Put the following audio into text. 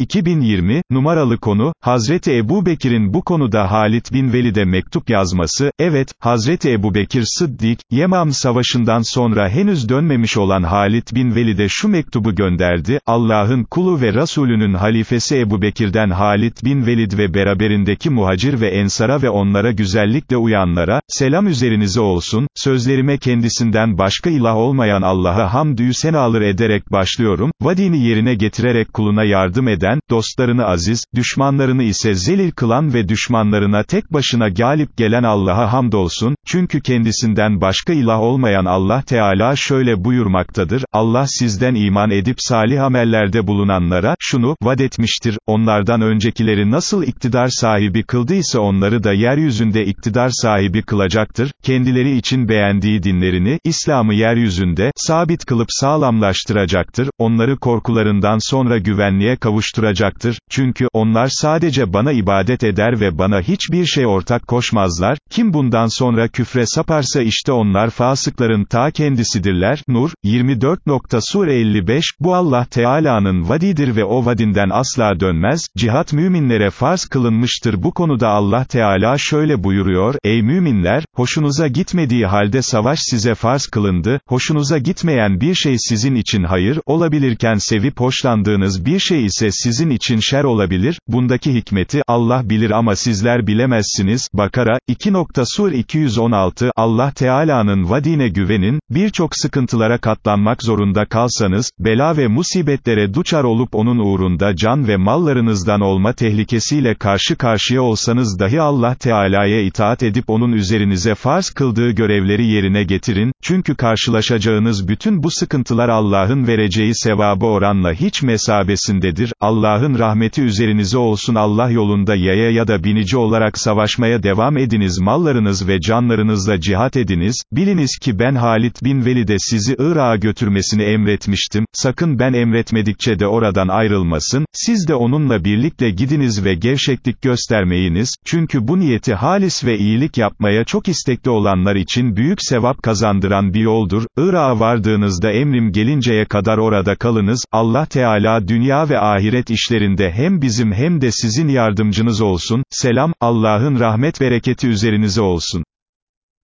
2020, numaralı konu, Hazreti Ebu Bekir'in bu konuda Halit bin Velid'e mektup yazması, evet, Hazreti Ebu Bekir Sıddik, Yemam Savaşı'ndan sonra henüz dönmemiş olan Halit bin Velid'e şu mektubu gönderdi, Allah'ın kulu ve Resulünün halifesi Ebu Bekir'den Halit bin Velid ve beraberindeki muhacir ve ensara ve onlara güzellikle uyanlara, selam üzerinize olsun, sözlerime kendisinden başka ilah olmayan Allah'a hamdü senalar ederek başlıyorum, vadini yerine getirerek kuluna yardım eden, dostlarını aziz, düşmanlarını ise zelil kılan ve düşmanlarına tek başına galip gelen Allah'a hamdolsun, çünkü kendisinden başka ilah olmayan Allah Teala şöyle buyurmaktadır, Allah sizden iman edip salih amellerde bulunanlara, şunu, vaad etmiştir, onlardan öncekileri nasıl iktidar sahibi kıldıysa onları da yeryüzünde iktidar sahibi kılacaktır, kendileri için beğendiği dinlerini, İslam'ı yeryüzünde, sabit kılıp sağlamlaştıracaktır, onları korkularından sonra güvenliğe kavuşturacaktır, çünkü, onlar sadece bana ibadet eder ve bana hiçbir şey ortak koşmazlar, kim bundan sonra küfre saparsa işte onlar fasıkların ta kendisidirler, Nur, 24. Sur 55, bu Allah Teala'nın vadidir ve o vadinden asla dönmez, cihat müminlere farz kılınmıştır. Bu konuda Allah Teala şöyle buyuruyor, ey müminler, hoşunuza gitmediği halde savaş size farz kılındı, hoşunuza gitmeyen bir şey sizin için hayır, olabilirken sevip hoşlandığınız bir şey ise sizin için şer olabilir, bundaki hikmeti, Allah bilir ama sizler bilemezsiniz, Bakara, 2. Sur 216, Allah Teala'nın vadine güvenin, birçok sıkıntılara katlanmak zorunda kalsanız, bela ve musibetlere duçar olup onun uğrunda can ve mallarınızdan olma tehlikesiyle karşı karşıya olsanız dahi Allah Teala'ya itaat edip onun üzerinize farz kıldığı görevleri yerine getirin, çünkü karşılaşacağınız bütün bu sıkıntılar Allah'ın vereceği sevabı oranla hiç mesabesindedir, Allah'ın rahmeti üzerinize olsun Allah yolunda yaya ya da binici olarak savaşmaya devam ediniz. Mallarınız ve canlarınızla cihat ediniz, biliniz ki ben Halit bin Velid'e sizi Irak'a götürmesini emretmiştim, sakın ben emretmedikçe de oradan ayrılmasın, siz de onunla birlikte gidiniz ve gevşeklik göstermeyiniz, çünkü bu niyeti halis ve iyilik yapmaya çok istekli olanlar için büyük sevap kazandıran bir yoldur, Irak'a vardığınızda emrim gelinceye kadar orada kalınız, Allah Teala dünya ve ahiret işlerinde hem bizim hem de sizin yardımcınız olsun, selam, Allah'ın rahmet bereketi üzerinize olsun.